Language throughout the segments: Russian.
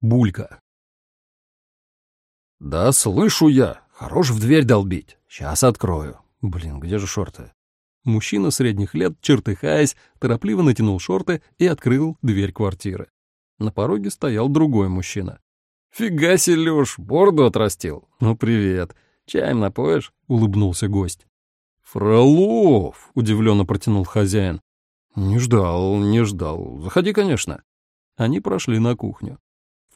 Булька. «Да слышу я. Хорош в дверь долбить. Сейчас открою. Блин, где же шорты?» Мужчина средних лет, чертыхаясь, торопливо натянул шорты и открыл дверь квартиры. На пороге стоял другой мужчина. «Фига себе, Лёш, бороду отрастил. Ну, привет. Чаем напоишь?» — улыбнулся гость. «Фролов!» — удивленно протянул хозяин. «Не ждал, не ждал. Заходи, конечно». Они прошли на кухню.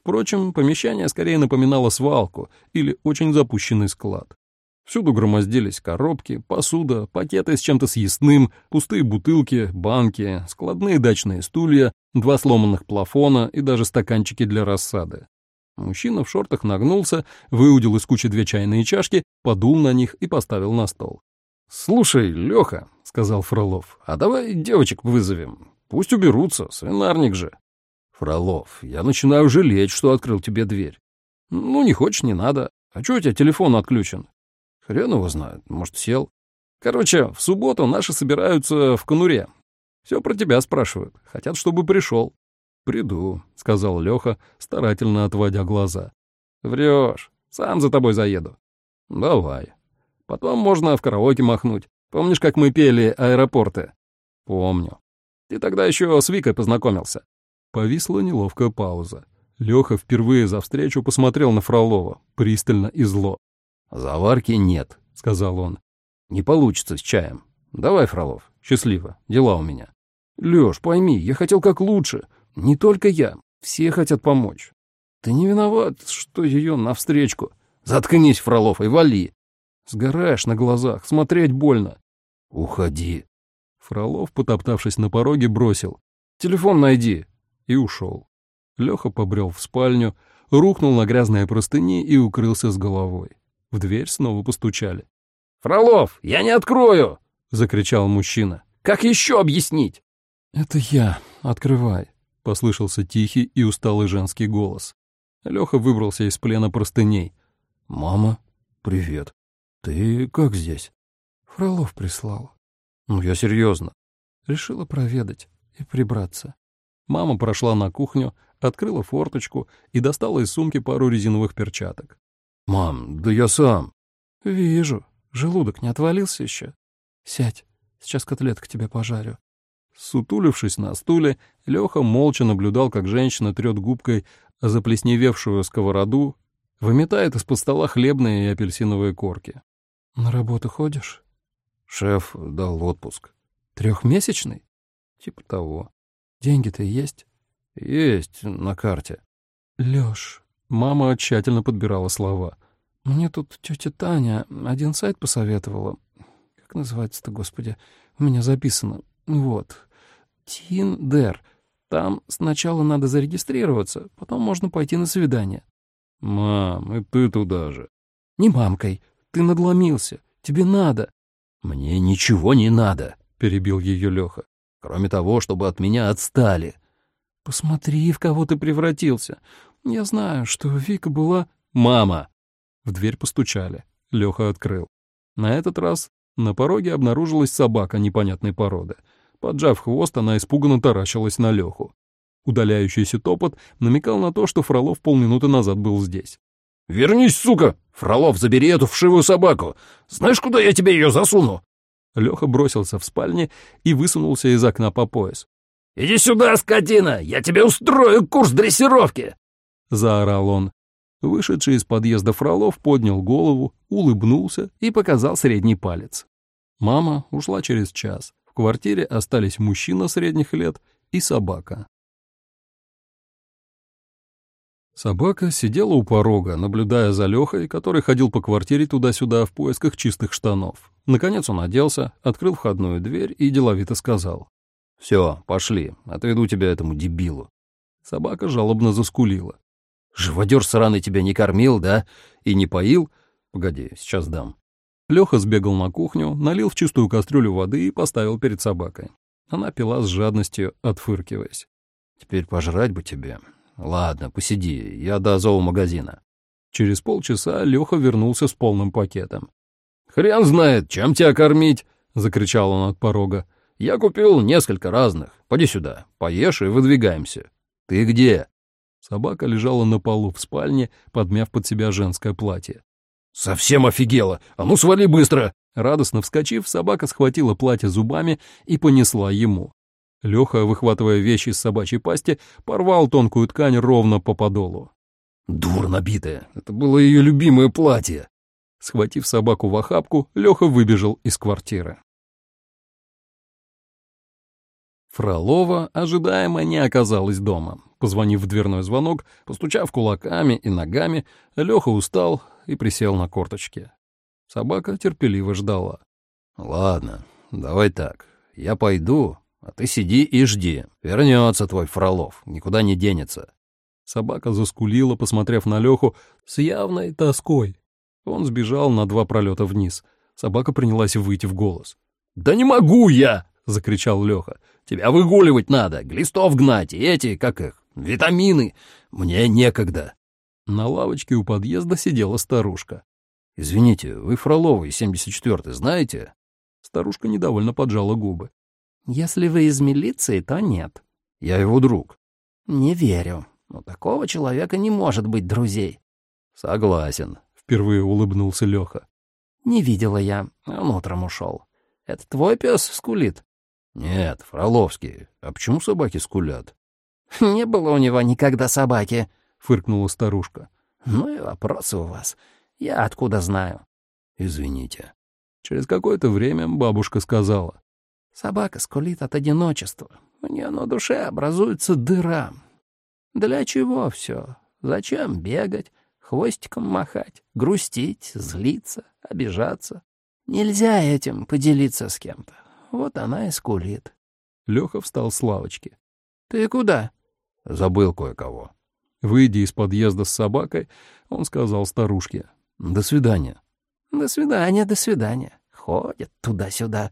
Впрочем, помещение скорее напоминало свалку или очень запущенный склад. Всюду громоздились коробки, посуда, пакеты с чем-то съестным, пустые бутылки, банки, складные дачные стулья, два сломанных плафона и даже стаканчики для рассады. Мужчина в шортах нагнулся, выудил из кучи две чайные чашки, подул на них и поставил на стол. «Слушай, Лёха», — сказал Фролов, — «а давай девочек вызовем. Пусть уберутся, свинарник же». «Фролов, я начинаю жалеть, что открыл тебе дверь». «Ну, не хочешь, не надо. А чё у тебя телефон отключен?» Хрен его знает, может, сел. Короче, в субботу наши собираются в конуре. Все про тебя спрашивают, хотят, чтобы пришел. «Приду», — сказал Леха, старательно отводя глаза. «Врешь, сам за тобой заеду». «Давай. Потом можно в караоке махнуть. Помнишь, как мы пели аэропорты?» «Помню. Ты тогда еще с Викой познакомился». Повисла неловкая пауза. Леха впервые за встречу посмотрел на Фролова, пристально и зло. «Заварки нет», — сказал он. «Не получится с чаем. Давай, Фролов, счастливо, дела у меня». «Лёш, пойми, я хотел как лучше. Не только я, все хотят помочь. Ты не виноват, что ее навстречку. Заткнись, Фролов, и вали. Сгораешь на глазах, смотреть больно». «Уходи». Фролов, потоптавшись на пороге, бросил. «Телефон найди». И ушел. Леха побрел в спальню, рухнул на грязные простыни и укрылся с головой. В дверь снова постучали. «Фролов, я не открою!» — закричал мужчина. «Как еще объяснить?» «Это я. Открывай», — послышался тихий и усталый женский голос. Леха выбрался из плена простыней. «Мама, привет. Ты как здесь?» Фролов прислал. «Ну, я серьезно. Решила проведать и прибраться». Мама прошла на кухню, открыла форточку и достала из сумки пару резиновых перчаток. «Мам, да я сам». «Вижу. Желудок не отвалился еще. Сядь, сейчас котлетку тебе пожарю». Сутулившись на стуле, Леха молча наблюдал, как женщина трет губкой заплесневевшую сковороду, выметает из-под стола хлебные и апельсиновые корки. «На работу ходишь?» Шеф дал отпуск. «Трехмесячный?» «Типа того». «Деньги-то есть?» «Есть, на карте». «Лёш, Мама тщательно подбирала слова. «Мне тут тетя Таня один сайт посоветовала. Как называется-то, господи? У меня записано. Вот. Тиндер. Там сначала надо зарегистрироваться, потом можно пойти на свидание». «Мам, и ты туда же». «Не мамкой. Ты надломился. Тебе надо». «Мне ничего не надо», — перебил ее Леха. «Кроме того, чтобы от меня отстали». «Посмотри, в кого ты превратился. Я знаю, что Вика была... Мама! В дверь постучали. Леха открыл. На этот раз на пороге обнаружилась собака непонятной породы. Поджав хвост, она испуганно таращилась на Леху. Удаляющийся топот намекал на то, что Фролов полминуты назад был здесь. «Вернись, сука! Фролов, забери эту вшивую собаку! Знаешь, куда я тебе ее засуну?» Леха бросился в спальне и высунулся из окна по пояс. «Иди сюда, скотина! Я тебе устрою курс дрессировки!» — заорал он. Вышедший из подъезда Фролов поднял голову, улыбнулся и показал средний палец. Мама ушла через час. В квартире остались мужчина средних лет и собака. Собака сидела у порога, наблюдая за Лехой, который ходил по квартире туда-сюда в поисках чистых штанов. Наконец он оделся, открыл входную дверь и деловито сказал. «Все, пошли, отведу тебя этому дебилу». Собака жалобно заскулила. Живодер сраный тебя не кормил, да? И не поил? Погоди, сейчас дам. Леха сбегал на кухню, налил в чистую кастрюлю воды и поставил перед собакой. Она пила с жадностью, отфыркиваясь. «Теперь пожрать бы тебе. Ладно, посиди, я до зоомагазина». Через полчаса Леха вернулся с полным пакетом. «Хрен знает, чем тебя кормить!» — закричал он от порога. «Я купил несколько разных. Поди сюда, поешь и выдвигаемся». «Ты где?» Собака лежала на полу в спальне, подмяв под себя женское платье. «Совсем офигела! А ну свали быстро!» Радостно вскочив, собака схватила платье зубами и понесла ему. Леха, выхватывая вещи из собачьей пасти, порвал тонкую ткань ровно по подолу. «Дур набитая! Это было ее любимое платье!» Схватив собаку в охапку, Леха выбежал из квартиры. Фролова ожидаемо не оказалась дома. Позвонив в дверной звонок, постучав кулаками и ногами, Леха устал и присел на корточки. Собака терпеливо ждала. «Ладно, давай так. Я пойду, а ты сиди и жди. Вернется твой Фролов, никуда не денется». Собака заскулила, посмотрев на Леху с явной тоской. Он сбежал на два пролета вниз. Собака принялась выйти в голос. «Да не могу я!» — закричал Леха. «Тебя выгуливать надо, глистов гнать, и эти, как их, витамины. Мне некогда». На лавочке у подъезда сидела старушка. «Извините, вы Фроловый, 74-й, знаете?» Старушка недовольно поджала губы. «Если вы из милиции, то нет». «Я его друг». «Не верю. У такого человека не может быть друзей». «Согласен», — впервые улыбнулся Леха. «Не видела я. Он утром ушел. Это твой пес скулит?» «Нет, Фроловский. А почему собаки скулят?» «Не было у него никогда собаки», — фыркнула старушка. «Ну и вопросы у вас. Я откуда знаю?» «Извините». Через какое-то время бабушка сказала. «Собака скулит от одиночества. У нее на душе образуется дыра. Для чего все? Зачем бегать, хвостиком махать, грустить, злиться, обижаться? Нельзя этим поделиться с кем-то. Вот она и скулит. Леха встал с лавочки. «Ты куда?» «Забыл кое-кого». Выйдя из подъезда с собакой, он сказал старушке. «До свидания». «До свидания, до свидания». Ходят туда-сюда.